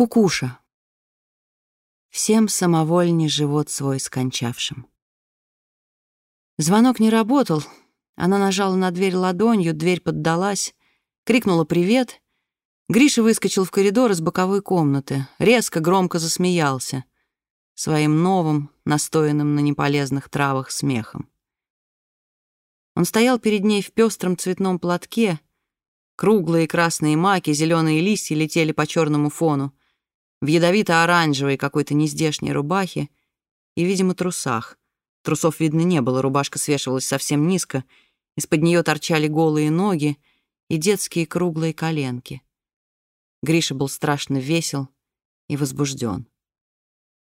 Кукуша. Всем самовольней живот свой скончавшим. Звонок не работал. Она нажала на дверь ладонью, дверь поддалась, крикнула «Привет!». Гриша выскочил в коридор из боковой комнаты, резко, громко засмеялся своим новым, настоянным на неполезных травах смехом. Он стоял перед ней в пестром цветном платке, круглые красные маки, зеленые листья летели по черному фону в ядовито-оранжевой какой-то нездешней рубахе и, видимо, трусах. Трусов видно не было, рубашка свешивалась совсем низко, из-под нее торчали голые ноги и детские круглые коленки. Гриша был страшно весел и возбужден.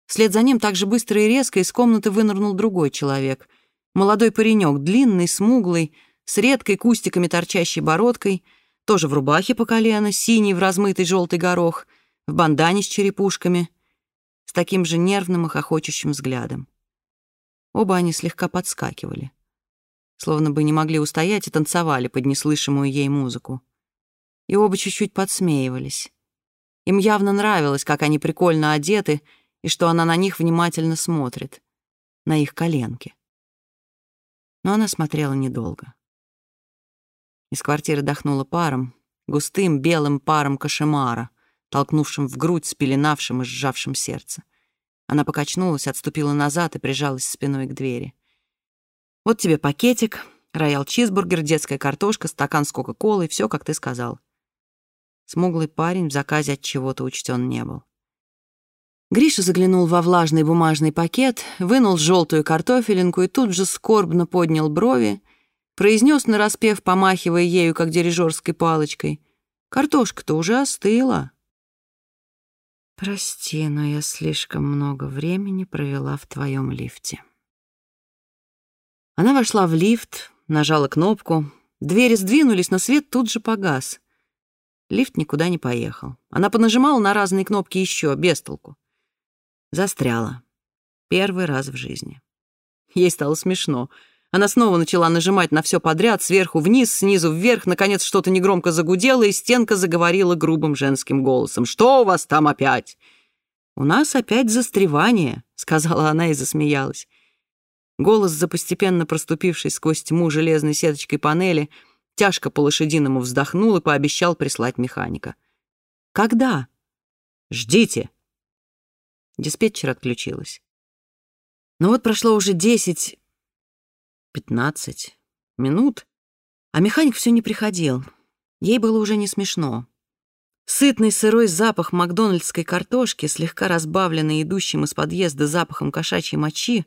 Вслед за ним так же быстро и резко из комнаты вынырнул другой человек. Молодой паренек, длинный, смуглый, с редкой кустиками торчащей бородкой, тоже в рубахе по колено, синий в размытый желтый горох — в бандане с черепушками, с таким же нервным и хохочущим взглядом. Оба они слегка подскакивали, словно бы не могли устоять и танцевали под неслышимую ей музыку. И оба чуть-чуть подсмеивались. Им явно нравилось, как они прикольно одеты и что она на них внимательно смотрит, на их коленки. Но она смотрела недолго. Из квартиры дохнуло паром, густым белым паром кошемара — толкнувшим в грудь, спеленавшим и сжавшим сердце. Она покачнулась, отступила назад и прижалась спиной к двери. «Вот тебе пакетик, роял чизбургер, детская картошка, стакан с кока-колой, все, как ты сказал». Смуглый парень в заказе от чего-то учтен не был. Гриша заглянул во влажный бумажный пакет, вынул желтую картофелинку и тут же скорбно поднял брови, произнес нараспев, помахивая ею, как дирижерской палочкой. «Картошка-то уже остыла». Прости, но я слишком много времени провела в твоем лифте. Она вошла в лифт, нажала кнопку. Двери сдвинулись, но свет тут же погас. Лифт никуда не поехал. Она понажимала на разные кнопки еще, без толку. Застряла. Первый раз в жизни. Ей стало смешно — она снова начала нажимать на все подряд, сверху вниз, снизу вверх. Наконец что-то негромко загудело, и стенка заговорила грубым женским голосом. «Что у вас там опять?» «У нас опять застревание», — сказала она и засмеялась. Голос, за постепенно проступивший сквозь тьму железной сеточкой панели, тяжко по-лошадиному вздохнул и пообещал прислать механика. «Когда?» «Ждите!» Диспетчер отключилась. Но вот прошло уже десять, пятнадцать минут, а механик все не приходил. Ей было уже не смешно. Сытный сырой запах макдональдской картошки, слегка разбавленный идущим из подъезда запахом кошачьей мочи,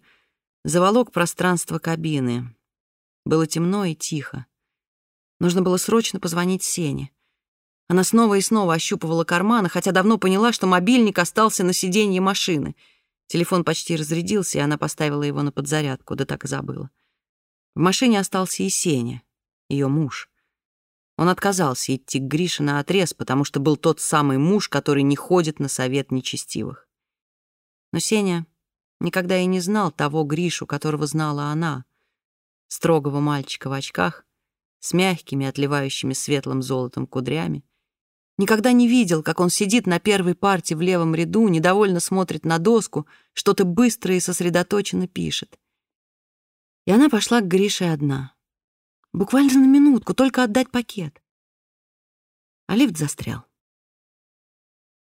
заволок пространство кабины. Было темно и тихо. Нужно было срочно позвонить Сене. Она снова и снова ощупывала карманы, хотя давно поняла, что мобильник остался на сиденье машины. Телефон почти разрядился, и она поставила его на подзарядку, да так и забыла. В машине остался и Сеня, ее муж. Он отказался идти к Грише на отрез, потому что был тот самый муж, который не ходит на совет нечестивых. Но Сеня никогда и не знал того Гришу, которого знала она, строгого мальчика в очках, с мягкими, отливающими светлым золотом кудрями, Никогда не видел, как он сидит на первой парте в левом ряду, недовольно смотрит на доску, что-то быстро и сосредоточенно пишет. И она пошла к Грише одна. Буквально на минутку, только отдать пакет. А лифт застрял.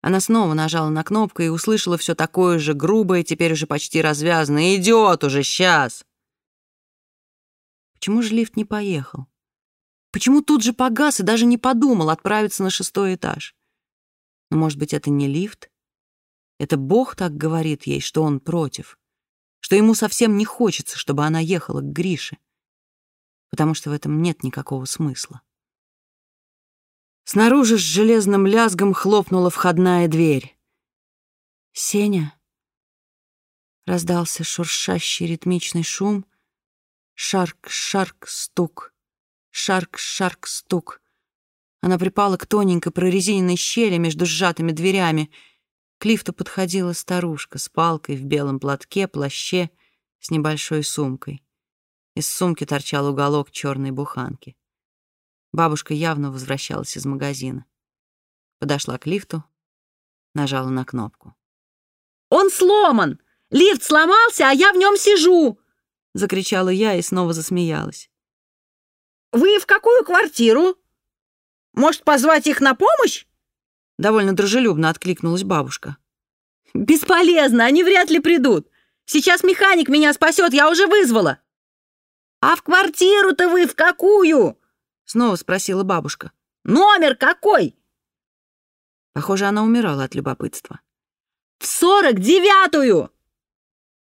Она снова нажала на кнопку и услышала все такое же грубое, теперь уже почти развязанное. «Идет уже, сейчас!» Почему же лифт не поехал? Почему тут же погас и даже не подумал отправиться на шестой этаж? Но, может быть, это не лифт? Это Бог так говорит ей, что он против что ему совсем не хочется, чтобы она ехала к Грише, потому что в этом нет никакого смысла. Снаружи с железным лязгом хлопнула входная дверь. «Сеня?» Раздался шуршащий ритмичный шум. Шарк-шарк стук. Шарк-шарк стук. Она припала к тоненькой прорезиненной щели между сжатыми дверями — к лифту подходила старушка с палкой в белом платке, плаще, с небольшой сумкой. Из сумки торчал уголок черной буханки. Бабушка явно возвращалась из магазина. Подошла к лифту, нажала на кнопку. «Он сломан! Лифт сломался, а я в нем сижу!» — закричала я и снова засмеялась. «Вы в какую квартиру? Может, позвать их на помощь?» Довольно дружелюбно откликнулась бабушка. «Бесполезно, они вряд ли придут. Сейчас механик меня спасет, я уже вызвала». «А в квартиру-то вы в какую?» Снова спросила бабушка. «Номер какой?» Похоже, она умирала от любопытства. «В сорок девятую!»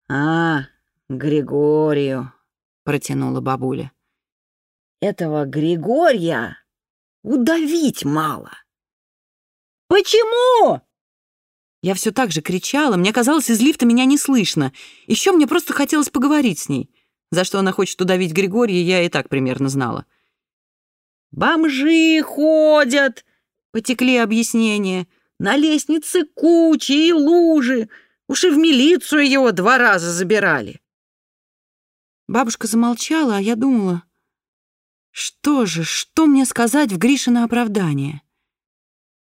«А, Григорию», — протянула бабуля. «Этого Григория удавить мало». «Почему?» Я все так же кричала, мне казалось, из лифта меня не слышно. Еще мне просто хотелось поговорить с ней. За что она хочет удавить Григория, я и так примерно знала. «Бомжи ходят!» — потекли объяснения. «На лестнице кучи и лужи. Уж и в милицию его два раза забирали». Бабушка замолчала, а я думала, что же, что мне сказать в Гришино оправдание?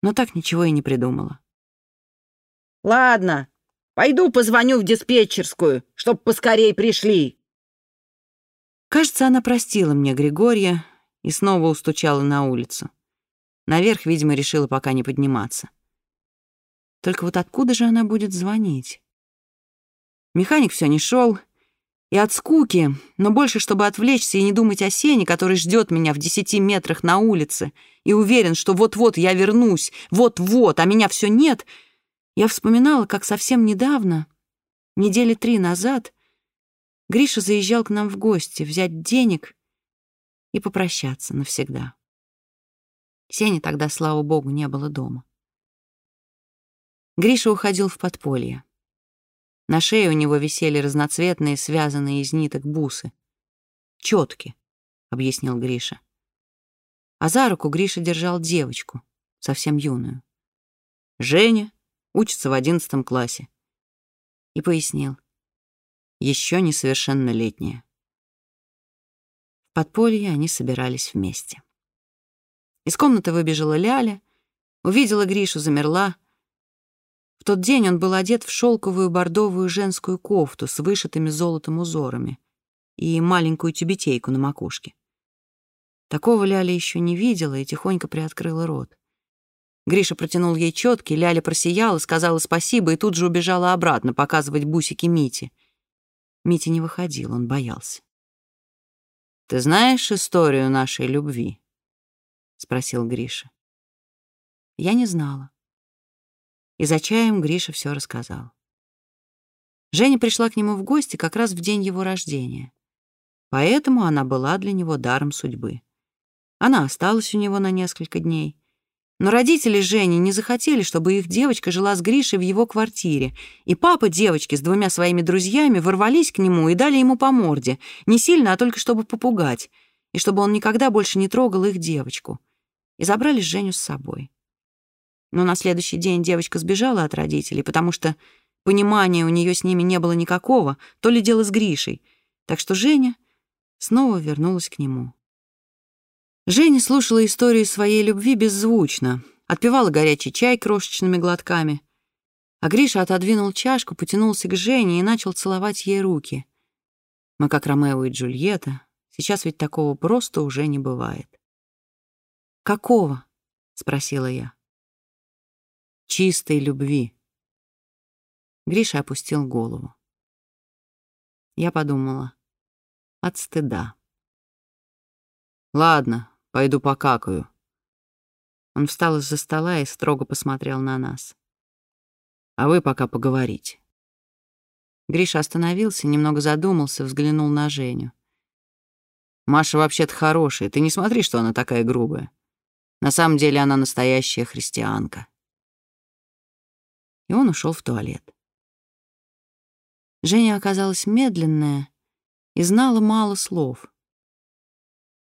Но так ничего и не придумала. «Ладно, пойду позвоню в диспетчерскую, чтоб поскорей пришли». Кажется, она простила мне Григория и снова устучала на улицу. Наверх, видимо, решила пока не подниматься. Только вот откуда же она будет звонить? Механик все не шел, и от скуки, но больше, чтобы отвлечься и не думать о Сене, который ждет меня в десяти метрах на улице и уверен, что вот-вот я вернусь, вот-вот, а меня все нет, я вспоминала, как совсем недавно, недели три назад, Гриша заезжал к нам в гости взять денег и попрощаться навсегда. Сени тогда, слава богу, не было дома. Гриша уходил в подполье. На шее у него висели разноцветные, связанные из ниток бусы. «Чётки», — объяснил Гриша. А за руку Гриша держал девочку, совсем юную. «Женя учится в одиннадцатом классе». И пояснил. «Еще несовершеннолетняя». В подполье они собирались вместе. Из комнаты выбежала Ляля, увидела Гришу, замерла — в тот день он был одет в шелковую бордовую женскую кофту с вышитыми золотом узорами и маленькую тюбетейку на макушке. Такого Ляля еще не видела и тихонько приоткрыла рот. Гриша протянул ей четки, Ляля просияла, сказала спасибо и тут же убежала обратно показывать бусики Мите. Митя не выходил, он боялся. «Ты знаешь историю нашей любви?» — спросил Гриша. Я не знала. И за чаем Гриша все рассказал. Женя пришла к нему в гости как раз в день его рождения. Поэтому она была для него даром судьбы. Она осталась у него на несколько дней. Но родители Жени не захотели, чтобы их девочка жила с Гришей в его квартире, и папа девочки с двумя своими друзьями ворвались к нему и дали ему по морде, не сильно, а только чтобы попугать, и чтобы он никогда больше не трогал их девочку. И забрали Женю с собой. Но на следующий день девочка сбежала от родителей, потому что понимания у нее с ними не было никакого, то ли дело с Гришей. Так что Женя снова вернулась к нему. Женя слушала историю своей любви беззвучно, отпивала горячий чай крошечными глотками. А Гриша отодвинул чашку, потянулся к Жене и начал целовать ей руки. Мы как Ромео и Джульетта. Сейчас ведь такого просто уже не бывает. «Какого?» — спросила я чистой любви. Гриша опустил голову. Я подумала, от стыда. «Ладно, пойду покакаю». Он встал из-за стола и строго посмотрел на нас. «А вы пока поговорите». Гриша остановился, немного задумался, взглянул на Женю. «Маша вообще-то хорошая, ты не смотри, что она такая грубая. На самом деле она настоящая христианка» и он ушел в туалет. Женя оказалась медленная и знала мало слов.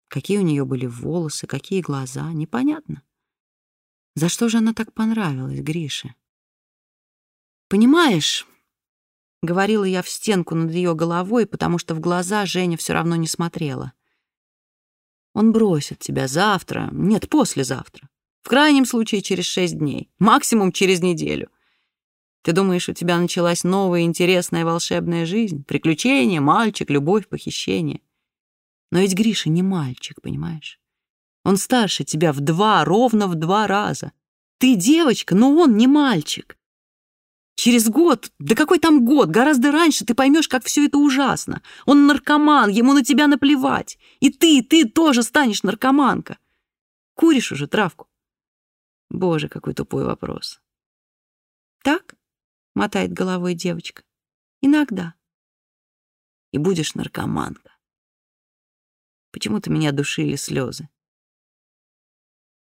Какие у нее были волосы, какие глаза, непонятно. За что же она так понравилась Грише? «Понимаешь», — говорила я в стенку над ее головой, потому что в глаза Женя все равно не смотрела. «Он бросит тебя завтра, нет, послезавтра, В крайнем случае через шесть дней, максимум через неделю. Ты думаешь, у тебя началась новая интересная волшебная жизнь? Приключения, мальчик, любовь, похищение. Но ведь Гриша не мальчик, понимаешь? Он старше тебя в два, ровно в два раза. Ты девочка, но он не мальчик. Через год, да какой там год, гораздо раньше ты поймешь, как все это ужасно. Он наркоман, ему на тебя наплевать. И ты, ты тоже станешь наркоманка. Куришь уже травку? Боже, какой тупой вопрос. Так? — мотает головой девочка. «Иногда. И будешь наркоманка». Почему-то меня душили слезы.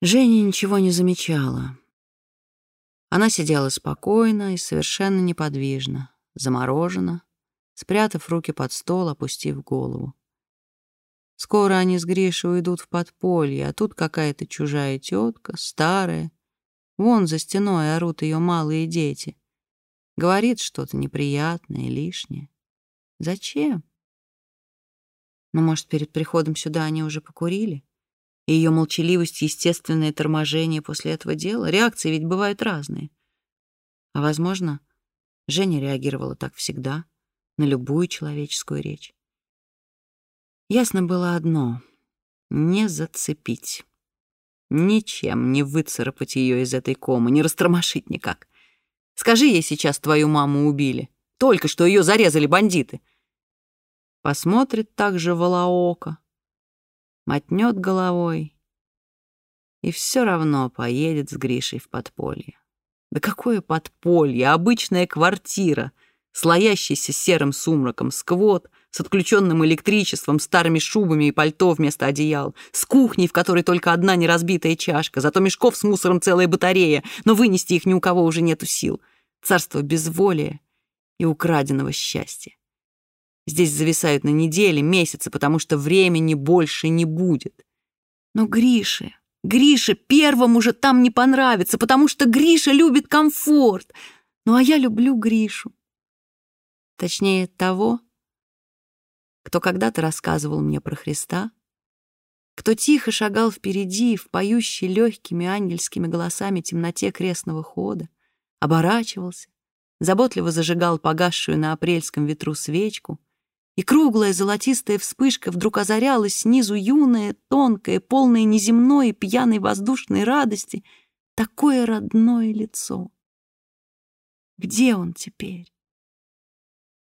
Женя ничего не замечала. Она сидела спокойно и совершенно неподвижно, заморожена, спрятав руки под стол, опустив голову. Скоро они с Гришей уйдут в подполье, а тут какая-то чужая тетка, старая. Вон за стеной орут ее малые дети. Говорит что-то неприятное, лишнее. Зачем? Ну, может, перед приходом сюда они уже покурили? И ее молчаливость — естественное торможение после этого дела? Реакции ведь бывают разные. А, возможно, Женя реагировала так всегда, на любую человеческую речь. Ясно было одно — не зацепить. Ничем не выцарапать ее из этой комы, не растормошить никак. Скажи ей сейчас, твою маму убили. Только что ее зарезали бандиты. Посмотрит также волоока, мотнет головой и все равно поедет с Гришей в подполье. Да какое подполье? Обычная квартира, слоящаяся серым сумраком, сквот, с отключенным электричеством, старыми шубами и пальто вместо одеял, с кухней, в которой только одна неразбитая чашка, зато мешков с мусором целая батарея, но вынести их ни у кого уже нету сил. Царство безволия и украденного счастья. Здесь зависают на недели, месяцы, потому что времени больше не будет. Но Грише, Грише первому же там не понравится, потому что Гриша любит комфорт. Ну а я люблю Гришу. Точнее, того, кто когда-то рассказывал мне про Христа, кто тихо шагал впереди в поющей легкими ангельскими голосами темноте крестного хода, оборачивался, заботливо зажигал погасшую на апрельском ветру свечку, и круглая золотистая вспышка вдруг озарялась снизу юное, тонкое, полное неземной пьяной воздушной радости, такое родное лицо. Где он теперь?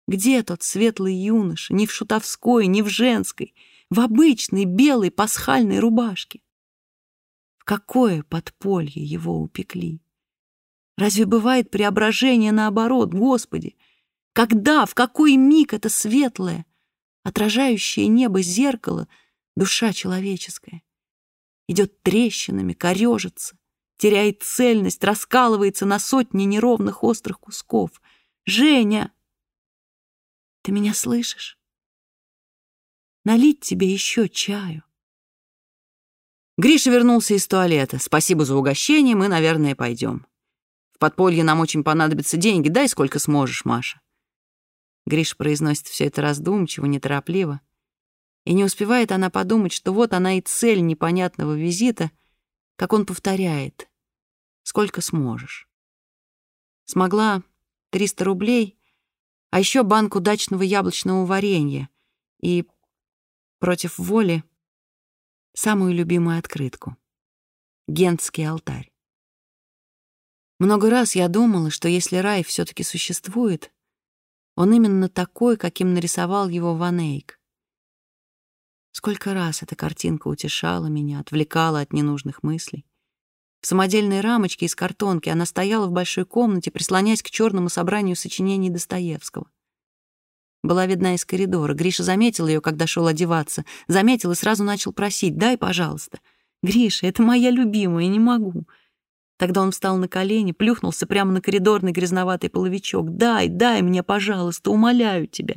Где тот светлый юноша, ни в шутовской, ни в женской, в обычной белой пасхальной рубашке? В какое подполье его упекли? Разве бывает преображение наоборот, Господи? Когда, в какой миг это светлое, отражающее небо зеркало, душа человеческая, идет трещинами, корежится, теряет цельность, раскалывается на сотни неровных острых кусков. Женя! Ты меня слышишь? Налить тебе еще чаю. Гриша вернулся из туалета. Спасибо за угощение, мы, наверное, пойдем. В подполье нам очень понадобятся деньги. Дай сколько сможешь, Маша. Гриш произносит все это раздумчиво, неторопливо. И не успевает она подумать, что вот она и цель непонятного визита, как он повторяет. Сколько сможешь. Смогла 300 рублей — а еще банку дачного яблочного варенья и, против воли, самую любимую открытку — Гентский алтарь. Много раз я думала, что если рай все таки существует, он именно такой, каким нарисовал его Ван Эйк. Сколько раз эта картинка утешала меня, отвлекала от ненужных мыслей. В самодельной рамочке из картонки она стояла в большой комнате, прислонясь к черному собранию сочинений Достоевского. Была видна из коридора. Гриша заметил ее, когда шел одеваться. Заметил и сразу начал просить «дай, пожалуйста». «Гриша, это моя любимая, не могу». Тогда он встал на колени, плюхнулся прямо на коридорный грязноватый половичок. «Дай, дай мне, пожалуйста, умоляю тебя».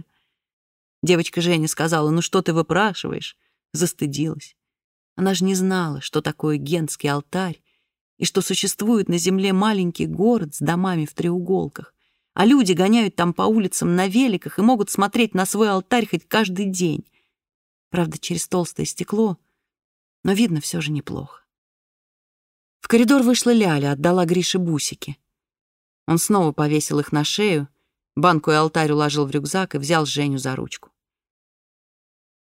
Девочка Женя сказала, «Ну что ты выпрашиваешь?» Застыдилась. Она же не знала, что такое генский алтарь, и что существует на земле маленький город с домами в треуголках, а люди гоняют там по улицам на великах и могут смотреть на свой алтарь хоть каждый день. Правда, через толстое стекло, но видно все же неплохо. В коридор вышла Ляля, отдала Грише бусики. Он снова повесил их на шею, банку и алтарь уложил в рюкзак и взял Женю за ручку.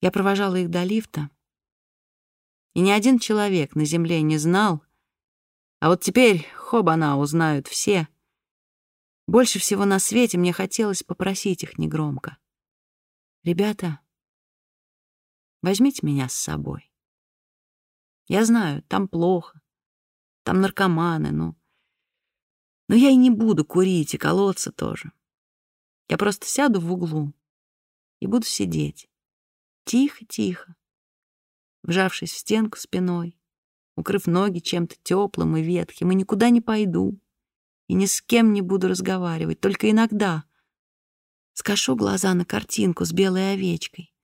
Я провожала их до лифта, и ни один человек на земле не знал, а вот теперь, хобана, узнают все. Больше всего на свете мне хотелось попросить их негромко. «Ребята, возьмите меня с собой. Я знаю, там плохо, там наркоманы, ну... Но я и не буду курить, и колоться тоже. Я просто сяду в углу и буду сидеть. Тихо-тихо, вжавшись в стенку спиной, укрыв ноги чем-то теплым и ветхим, и никуда не пойду, и ни с кем не буду разговаривать, только иногда скошу глаза на картинку с белой овечкой,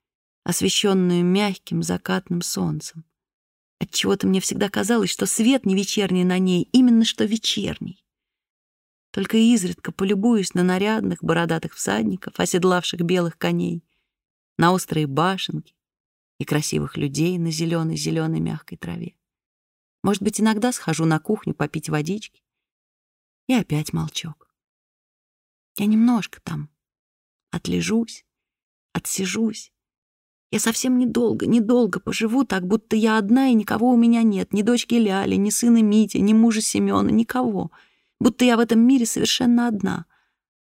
освещенную мягким закатным солнцем. Отчего-то мне всегда казалось, что свет не вечерний на ней, именно что вечерний. Только изредка полюбуюсь на нарядных бородатых всадников, оседлавших белых коней, на острые башенки и красивых людей на зеленой-зеленой мягкой траве. Может быть, иногда схожу на кухню попить водички. И опять молчок. Я немножко там отлежусь, отсижусь. Я совсем недолго, недолго поживу так, будто я одна и никого у меня нет, ни дочки Ляли, ни сына Мити, ни мужа Семена, никого. Будто я в этом мире совершенно одна.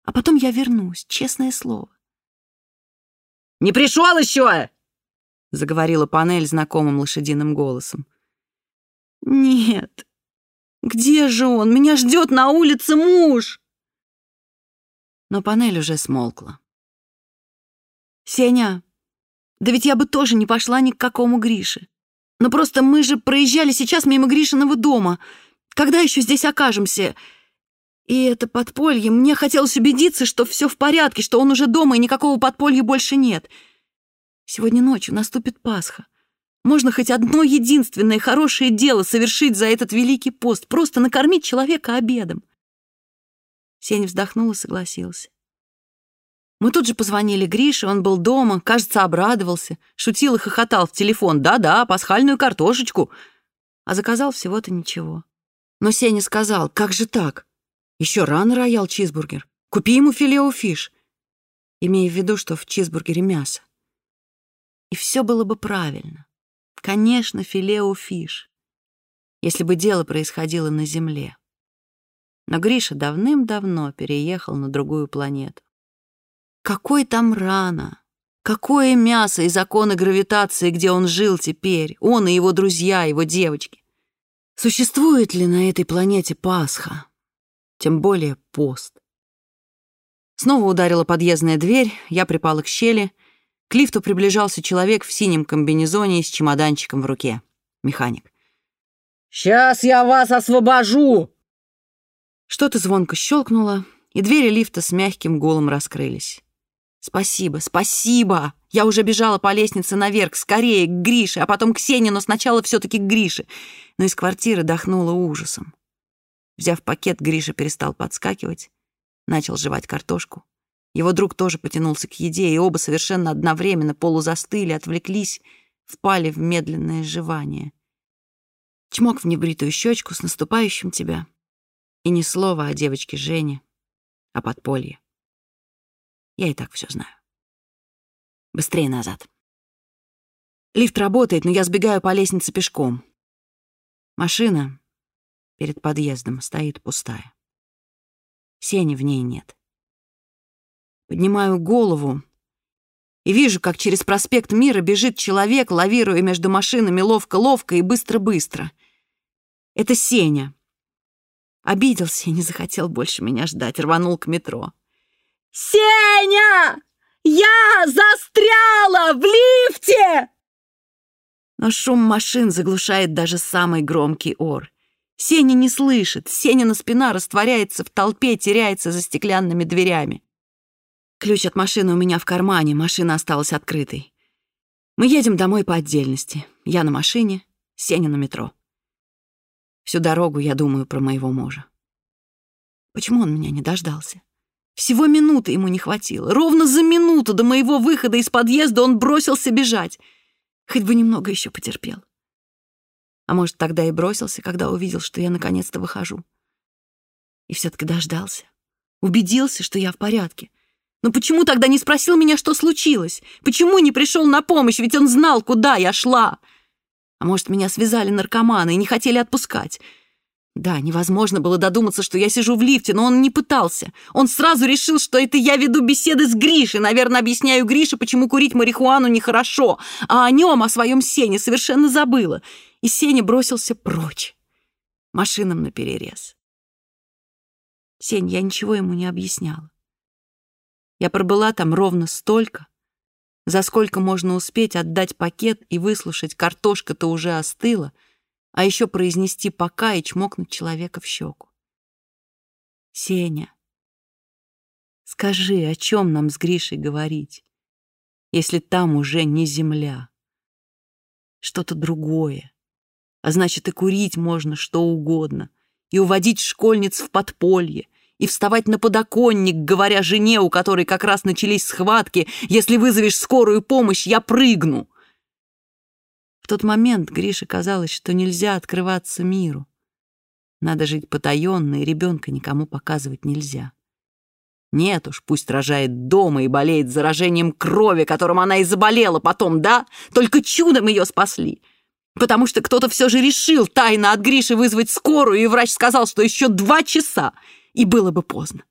А потом я вернусь, честное слово. «Не пришел еще!» — заговорила панель знакомым лошадиным голосом. «Нет. Где же он? Меня ждет на улице муж!» Но панель уже смолкла. «Сеня, да ведь я бы тоже не пошла ни к какому Грише. Но просто мы же проезжали сейчас мимо Гришиного дома. Когда еще здесь окажемся? И это подполье. Мне хотелось убедиться, что все в порядке, что он уже дома и никакого подполья больше нет. Сегодня ночью наступит Пасха. Можно хоть одно единственное хорошее дело совершить за этот великий пост, просто накормить человека обедом. Сеня вздохнул и согласился. Мы тут же позвонили Грише, он был дома, кажется, обрадовался, шутил и хохотал в телефон. «Да-да, пасхальную картошечку!» А заказал всего-то ничего. Но Сеня сказал, «Как же так? Еще рано роял чизбургер. Купи ему филео фиш». Имея в виду, что в чизбургере мясо. И все было бы правильно. Конечно, филео фиш, если бы дело происходило на Земле. Но Гриша давным-давно переехал на другую планету. Какой там рана? Какое мясо и законы гравитации, где он жил теперь, он и его друзья, его девочки? Существует ли на этой планете Пасха? Тем более пост. Снова ударила подъездная дверь, я припала к щели — к лифту приближался человек в синем комбинезоне и с чемоданчиком в руке. Механик. «Сейчас я вас освобожу!» Что-то звонко щелкнуло, и двери лифта с мягким гулом раскрылись. «Спасибо, спасибо! Я уже бежала по лестнице наверх, скорее, к Грише, а потом к Сене, но сначала все таки к Грише. Но из квартиры дохнуло ужасом. Взяв пакет, Гриша перестал подскакивать, начал жевать картошку. Его друг тоже потянулся к еде, и оба совершенно одновременно полузастыли, отвлеклись, впали в медленное жевание. Чмок в небритую щечку с наступающим тебя. И ни слова о девочке Жене, о подполье. Я и так все знаю. Быстрее назад. Лифт работает, но я сбегаю по лестнице пешком. Машина перед подъездом стоит пустая. Сени в ней нет. Поднимаю голову и вижу, как через проспект Мира бежит человек, лавируя между машинами ловко-ловко и быстро-быстро. Это Сеня. Обиделся и не захотел больше меня ждать, рванул к метро. «Сеня! Я застряла в лифте!» Но шум машин заглушает даже самый громкий ор. Сеня не слышит, Сенина спина растворяется в толпе, теряется за стеклянными дверями. Ключ от машины у меня в кармане, машина осталась открытой. Мы едем домой по отдельности. Я на машине, Сеня на метро. Всю дорогу я думаю про моего мужа. Почему он меня не дождался? Всего минуты ему не хватило. Ровно за минуту до моего выхода из подъезда он бросился бежать. Хоть бы немного еще потерпел. А может, тогда и бросился, когда увидел, что я наконец-то выхожу. И все-таки дождался. Убедился, что я в порядке. Но почему тогда не спросил меня, что случилось? Почему не пришел на помощь? Ведь он знал, куда я шла. А может, меня связали наркоманы и не хотели отпускать. Да, невозможно было додуматься, что я сижу в лифте, но он не пытался. Он сразу решил, что это я веду беседы с Гришей. Наверное, объясняю Грише, почему курить марихуану нехорошо. А о нем, о своем Сене, совершенно забыла. И Сеня бросился прочь. Машинам наперерез. Сень, я ничего ему не объясняла. Я пробыла там ровно столько, за сколько можно успеть отдать пакет и выслушать, картошка-то уже остыла, а еще произнести «пока» и чмокнуть человека в щеку. Сеня, скажи, о чем нам с Гришей говорить, если там уже не земля, что-то другое, а значит и курить можно что угодно, и уводить школьниц в подполье, и вставать на подоконник, говоря жене, у которой как раз начались схватки, «Если вызовешь скорую помощь, я прыгну!» В тот момент Грише казалось, что нельзя открываться миру. Надо жить потаенно, и ребенка никому показывать нельзя. Нет уж, пусть рожает дома и болеет заражением крови, которым она и заболела потом, да? Только чудом ее спасли. Потому что кто-то все же решил тайно от Гриши вызвать скорую, и врач сказал, что еще два часа — и было бы поздно.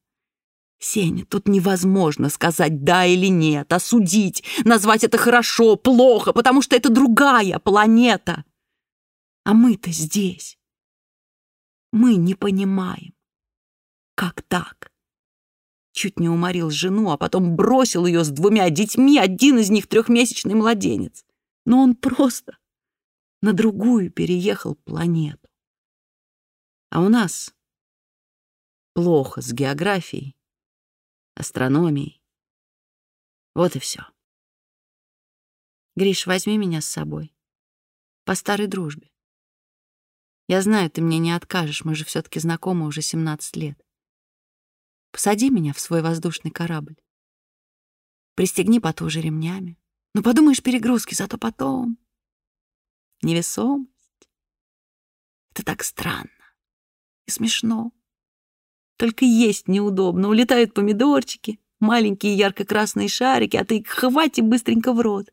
Сеня, тут невозможно сказать «да» или «нет», осудить, назвать это хорошо, плохо, потому что это другая планета. А мы-то здесь. Мы не понимаем. Как так? Чуть не уморил жену, а потом бросил ее с двумя детьми, один из них трехмесячный младенец. Но он просто на другую переехал планету. А у нас плохо с географией, астрономией. Вот и все. Гриш, возьми меня с собой. По старой дружбе. Я знаю, ты мне не откажешь, мы же все-таки знакомы уже 17 лет. Посади меня в свой воздушный корабль. Пристегни потуже ремнями. Ну, подумаешь, перегрузки, зато потом... Невесомость. Это так странно и смешно. Только есть неудобно. Улетают помидорчики, маленькие ярко-красные шарики, а ты хвати быстренько в рот.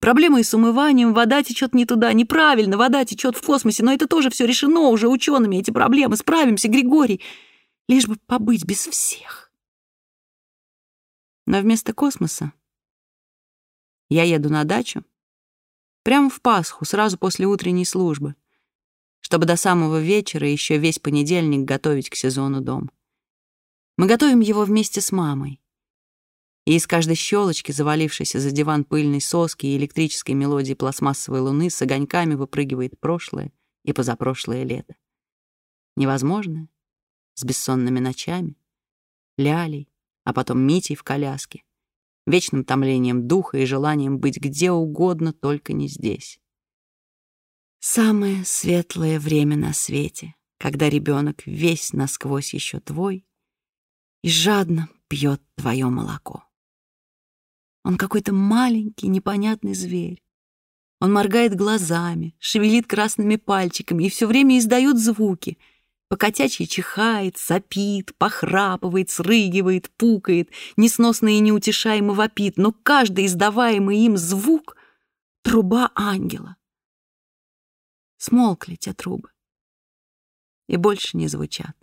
Проблемы с умыванием, вода течет не туда, неправильно, вода течет в космосе, но это тоже все решено уже учеными, эти проблемы. Справимся, Григорий, лишь бы побыть без всех. Но вместо космоса я еду на дачу прямо в Пасху, сразу после утренней службы, чтобы до самого вечера еще весь понедельник готовить к сезону дом. Мы готовим его вместе с мамой. И из каждой щелочки, завалившейся за диван пыльной соски и электрической мелодии пластмассовой луны, с огоньками выпрыгивает прошлое и позапрошлое лето. Невозможное, с бессонными ночами, лялей, а потом Митей в коляске, вечным томлением духа и желанием быть где угодно, только не здесь. Самое светлое время на свете, когда ребенок весь насквозь еще твой, и жадно пьет твое молоко. Он какой-то маленький, непонятный зверь. Он моргает глазами, шевелит красными пальчиками и все время издает звуки. Покотячий чихает, сопит, похрапывает, срыгивает, пукает, несносно и неутешаемо вопит, но каждый издаваемый им звук — труба ангела. Смолкли те трубы и больше не звучат.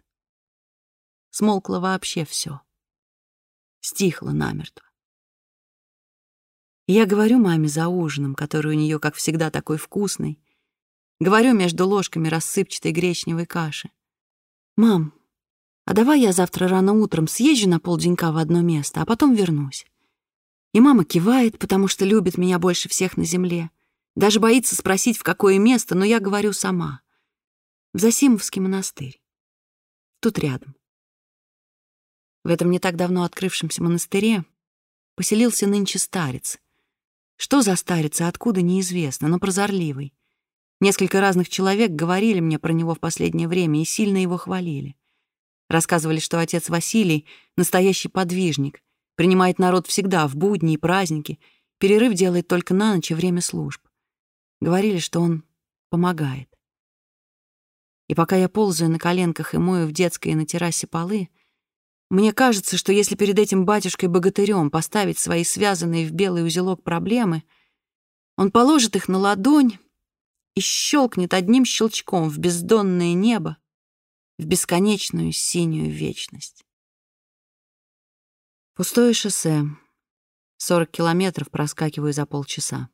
Смолкло вообще все. Стихло намертво. я говорю маме за ужином, который у нее, как всегда, такой вкусный. Говорю между ложками рассыпчатой гречневой каши. «Мам, а давай я завтра рано утром съезжу на полденька в одно место, а потом вернусь». И мама кивает, потому что любит меня больше всех на земле. Даже боится спросить, в какое место, но я говорю сама. В Засимовский монастырь. Тут рядом. В этом не так давно открывшемся монастыре поселился нынче старец. Что за старец и откуда, неизвестно, но прозорливый. Несколько разных человек говорили мне про него в последнее время и сильно его хвалили. Рассказывали, что отец Василий — настоящий подвижник, принимает народ всегда, в будни и праздники, перерыв делает только на ночь и время служб. Говорили, что он помогает. И пока я ползаю на коленках и мою в детской и на террасе полы, мне кажется, что если перед этим батюшкой-богатырем поставить свои связанные в белый узелок проблемы, он положит их на ладонь и щелкнет одним щелчком в бездонное небо, в бесконечную синюю вечность. Пустое шоссе. 40 километров проскакиваю за полчаса.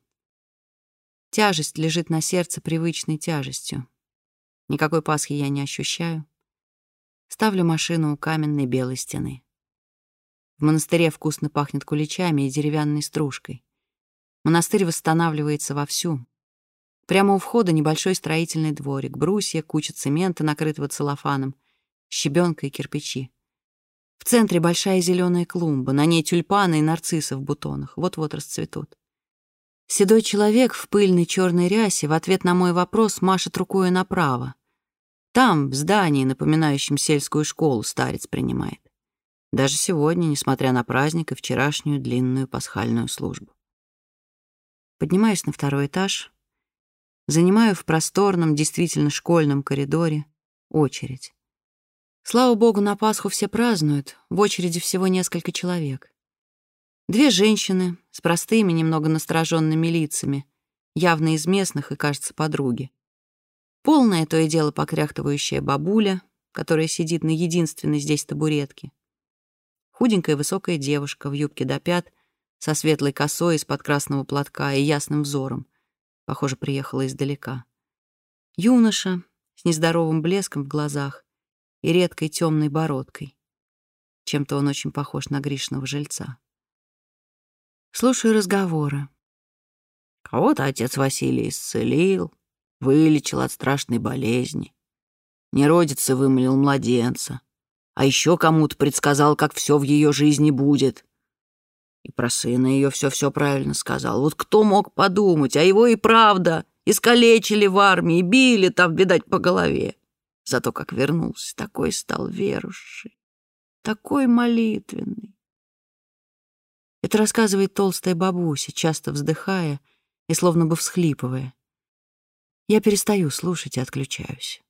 Тяжесть лежит на сердце привычной тяжестью. Никакой Пасхи я не ощущаю. Ставлю машину у каменной белой стены. В монастыре вкусно пахнет куличами и деревянной стружкой. Монастырь восстанавливается вовсю. Прямо у входа небольшой строительный дворик, брусья, куча цемента, накрытого целлофаном, щебенка и кирпичи. В центре большая зеленая клумба, на ней тюльпаны и нарциссы в бутонах, вот-вот расцветут. Седой человек в пыльной черной рясе в ответ на мой вопрос машет рукой направо. Там, в здании, напоминающем сельскую школу, старец принимает. Даже сегодня, несмотря на праздник и вчерашнюю длинную пасхальную службу. Поднимаюсь на второй этаж, занимаю в просторном, действительно школьном коридоре очередь. Слава богу, на Пасху все празднуют, в очереди всего несколько человек. Две женщины с простыми, немного настороженными лицами, явно из местных и, кажется, подруги. Полное то и дело покряхтывающая бабуля, которая сидит на единственной здесь табуретке. Худенькая высокая девушка в юбке до пят, со светлой косой из-под красного платка и ясным взором. Похоже, приехала издалека. Юноша с нездоровым блеском в глазах и редкой темной бородкой. Чем-то он очень похож на Гришного жильца. Слушаю разговоры. Кого-то отец Василий исцелил, вылечил от страшной болезни. Неродица вымолил младенца. А еще кому-то предсказал, как все в ее жизни будет. И про сына ее все-все правильно сказал. Вот кто мог подумать, а его и правда искалечили в армии, били там, видать, по голове. Зато как вернулся, такой стал верующий, такой молитвенный. Это рассказывает толстая бабуся, часто вздыхая и словно бы всхлипывая. Я перестаю слушать и отключаюсь.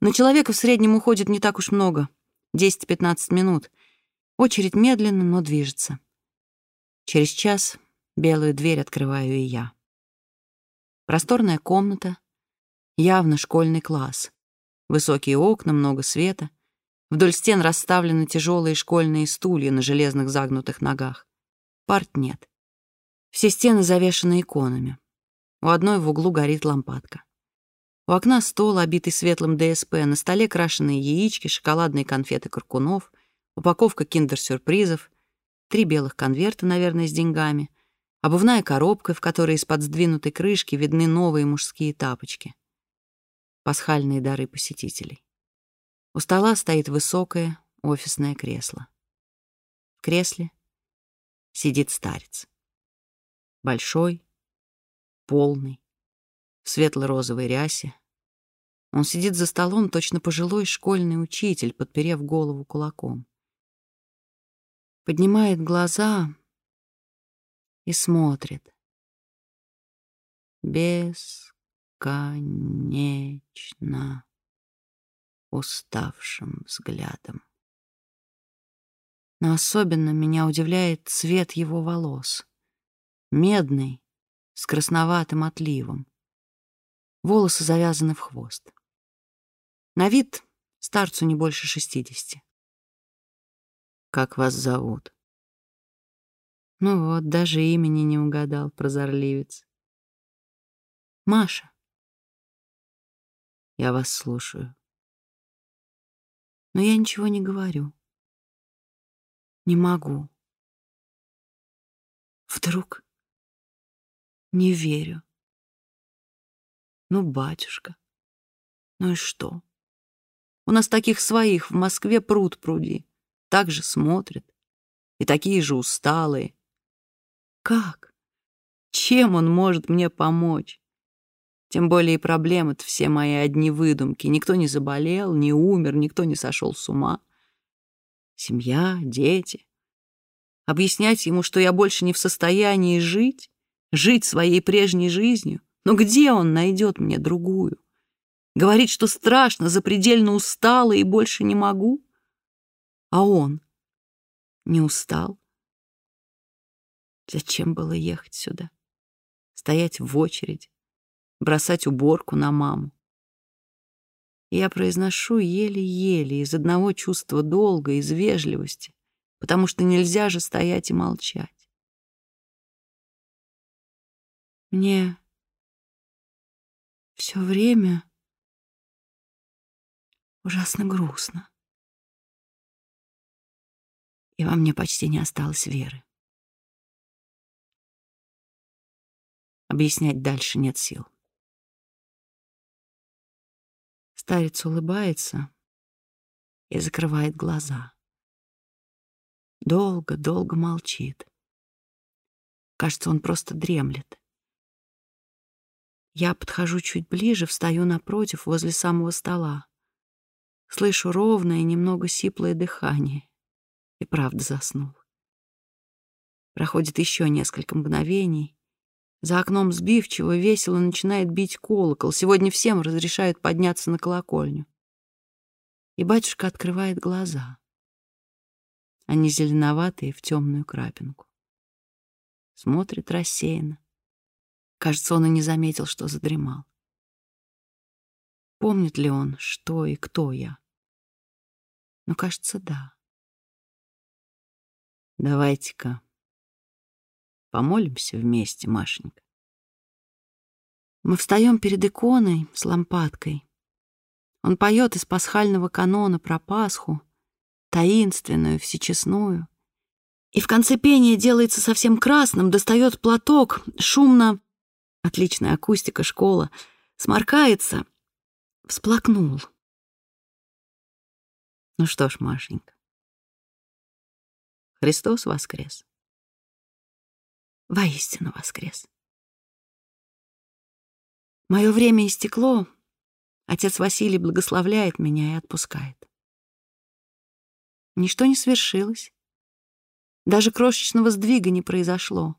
На человека в среднем уходит не так уж много, 10-15 минут. Очередь медленно, но движется. Через час белую дверь открываю и я. Просторная комната, явно школьный класс. Высокие окна, много света. Вдоль стен расставлены тяжелые школьные стулья на железных загнутых ногах. Парт нет. Все стены завешаны иконами. У одной в углу горит лампадка. У окна стол, обитый светлым ДСП, на столе крашеные яички, шоколадные конфеты Каркунов, упаковка киндер-сюрпризов, три белых конверта, наверное, с деньгами, обувная коробка, в которой из-под сдвинутой крышки видны новые мужские тапочки пасхальные дары посетителей. У стола стоит высокое офисное кресло. В кресле сидит старец. Большой, полный, в светло-розовой рясе. Он сидит за столом, точно пожилой школьный учитель, подперев голову кулаком. Поднимает глаза и смотрит. Бесконечно уставшим взглядом. Но особенно меня удивляет цвет его волос. Медный, с красноватым отливом. Волосы завязаны в хвост. На вид старцу не больше шестидесяти. «Как вас зовут?» Ну вот, даже имени не угадал, прозорливец. «Маша». Я вас слушаю. Но я ничего не говорю. Не могу. Вдруг не верю. Ну, батюшка, ну и что? У нас таких своих в Москве пруд пруди. Так же смотрят. И такие же усталые. Как? Чем он может мне помочь? Тем более и проблемы-то все мои одни выдумки. Никто не заболел, не умер, никто не сошел с ума. Семья, дети. Объяснять ему, что я больше не в состоянии жить, жить своей прежней жизнью. Но где он найдет мне другую? говорит, что страшно, запредельно устала и больше не могу. А он не устал. Зачем было ехать сюда? Стоять в очереди, бросать уборку на маму. Я произношу еле-еле из одного чувства долга, из вежливости, потому что нельзя же стоять и молчать. Мне все время ужасно грустно. И во мне почти не осталось веры. Объяснять дальше нет сил. Старец улыбается и закрывает глаза. Долго-долго молчит. Кажется, он просто дремлет. Я подхожу чуть ближе, встаю напротив, возле самого стола. Слышу ровное, немного сиплое дыхание. И правда заснул. Проходит еще несколько мгновений. За окном сбивчиво, весело начинает бить колокол. Сегодня всем разрешают подняться на колокольню. И батюшка открывает глаза. Они зеленоватые в темную крапинку. Смотрит рассеянно. Кажется, он и не заметил, что задремал. Помнит ли он, что и кто я? Ну, кажется, да. Давайте-ка Помолимся вместе, Машенька. Мы встаем перед иконой с лампадкой. Он поет из пасхального канона про Пасху, таинственную, всечестную. И в конце пения делается совсем красным, достает платок, шумно, отличная акустика, школа, сморкается, всплакнул. Ну что ж, Машенька, Христос воскрес воистину воскрес. Мое время истекло, отец Василий благословляет меня и отпускает. Ничто не свершилось, даже крошечного сдвига не произошло.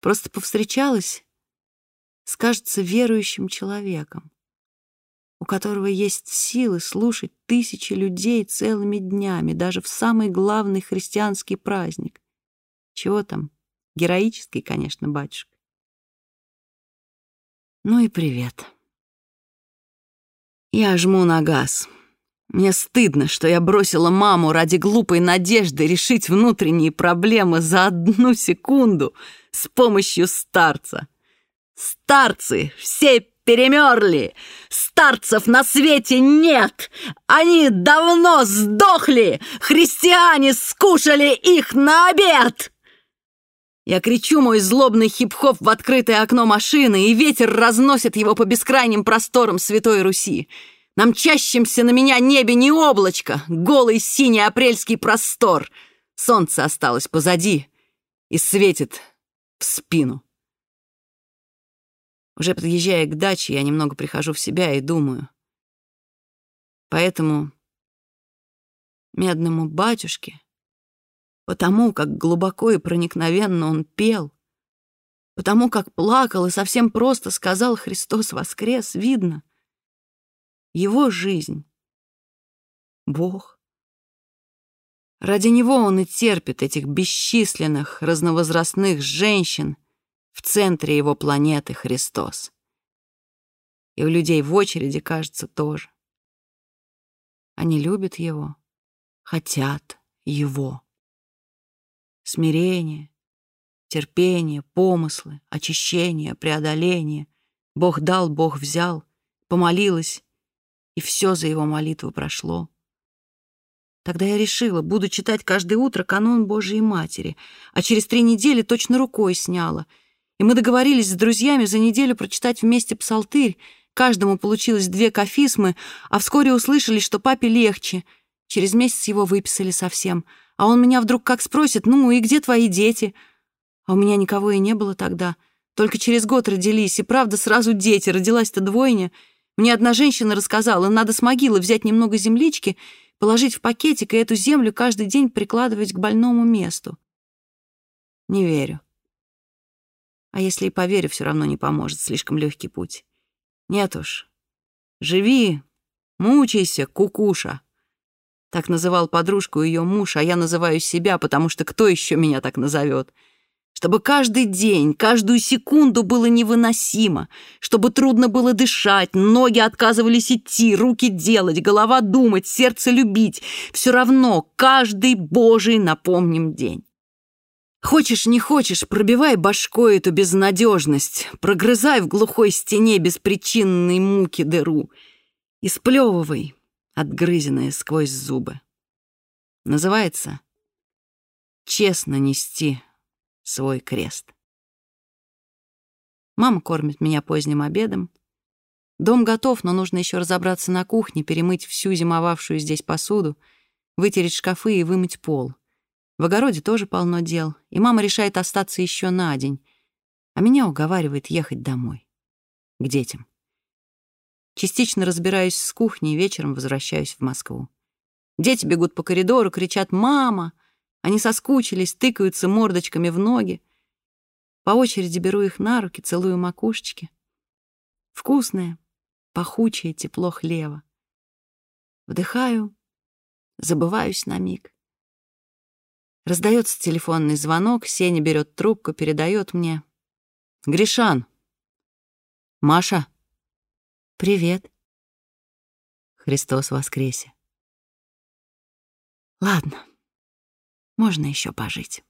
Просто повстречалась с, кажется, верующим человеком, у которого есть силы слушать тысячи людей целыми днями, даже в самый главный христианский праздник. Чего там, Героический, конечно, батюшка. Ну и привет. Я жму на газ. Мне стыдно, что я бросила маму ради глупой надежды решить внутренние проблемы за одну секунду с помощью старца. Старцы все перемерли! Старцев на свете нет! Они давно сдохли! Христиане скушали их на обед! Я кричу мой злобный хип-хоп в открытое окно машины, и ветер разносит его по бескрайним просторам Святой Руси. На мчащемся на меня небе не облачко, голый синий апрельский простор. Солнце осталось позади и светит в спину. Уже подъезжая к даче, я немного прихожу в себя и думаю. Поэтому медному батюшке потому как глубоко и проникновенно он пел, потому как плакал и совсем просто сказал «Христос воскрес», видно. Его жизнь — Бог. Ради него он и терпит этих бесчисленных разновозрастных женщин в центре его планеты Христос. И у людей в очереди, кажется, тоже. Они любят его, хотят его смирение, терпение, помыслы, очищение, преодоление. Бог дал, Бог взял, помолилась, и все за его молитву прошло. Тогда я решила, буду читать каждое утро канон Божией Матери, а через три недели точно рукой сняла. И мы договорились с друзьями за неделю прочитать вместе псалтырь, каждому получилось две кафисмы, а вскоре услышали, что папе легче. Через месяц его выписали совсем — а он меня вдруг как спросит, ну и где твои дети? А у меня никого и не было тогда. Только через год родились, и правда сразу дети, родилась-то двойня. Мне одна женщина рассказала, надо с могилы взять немного землички, положить в пакетик и эту землю каждый день прикладывать к больному месту. Не верю. А если и поверю, все равно не поможет, слишком легкий путь. Нет уж, Живи, мучайся, кукуша. Так называл подружку ее муж, а я называю себя, потому что кто еще меня так назовет? Чтобы каждый день, каждую секунду было невыносимо, чтобы трудно было дышать, ноги отказывались идти, руки делать, голова думать, сердце любить. Все равно каждый божий напомним день. Хочешь, не хочешь, пробивай башкой эту безнадежность, прогрызай в глухой стене беспричинной муки дыру и сплевывай, отгрызенное сквозь зубы. Называется «Честно нести свой крест». Мама кормит меня поздним обедом. Дом готов, но нужно еще разобраться на кухне, перемыть всю зимовавшую здесь посуду, вытереть шкафы и вымыть пол. В огороде тоже полно дел, и мама решает остаться еще на день, а меня уговаривает ехать домой, к детям. Частично разбираюсь с кухней, вечером возвращаюсь в Москву. Дети бегут по коридору, кричат «Мама!». Они соскучились, тыкаются мордочками в ноги. По очереди беру их на руки, целую макушечки. Вкусное, пахучее тепло хлева. Вдыхаю, забываюсь на миг. Раздается телефонный звонок, Сеня берет трубку, передает мне. «Гришан!» «Маша!» «Привет!» «Христос воскресе!» «Ладно, можно еще пожить».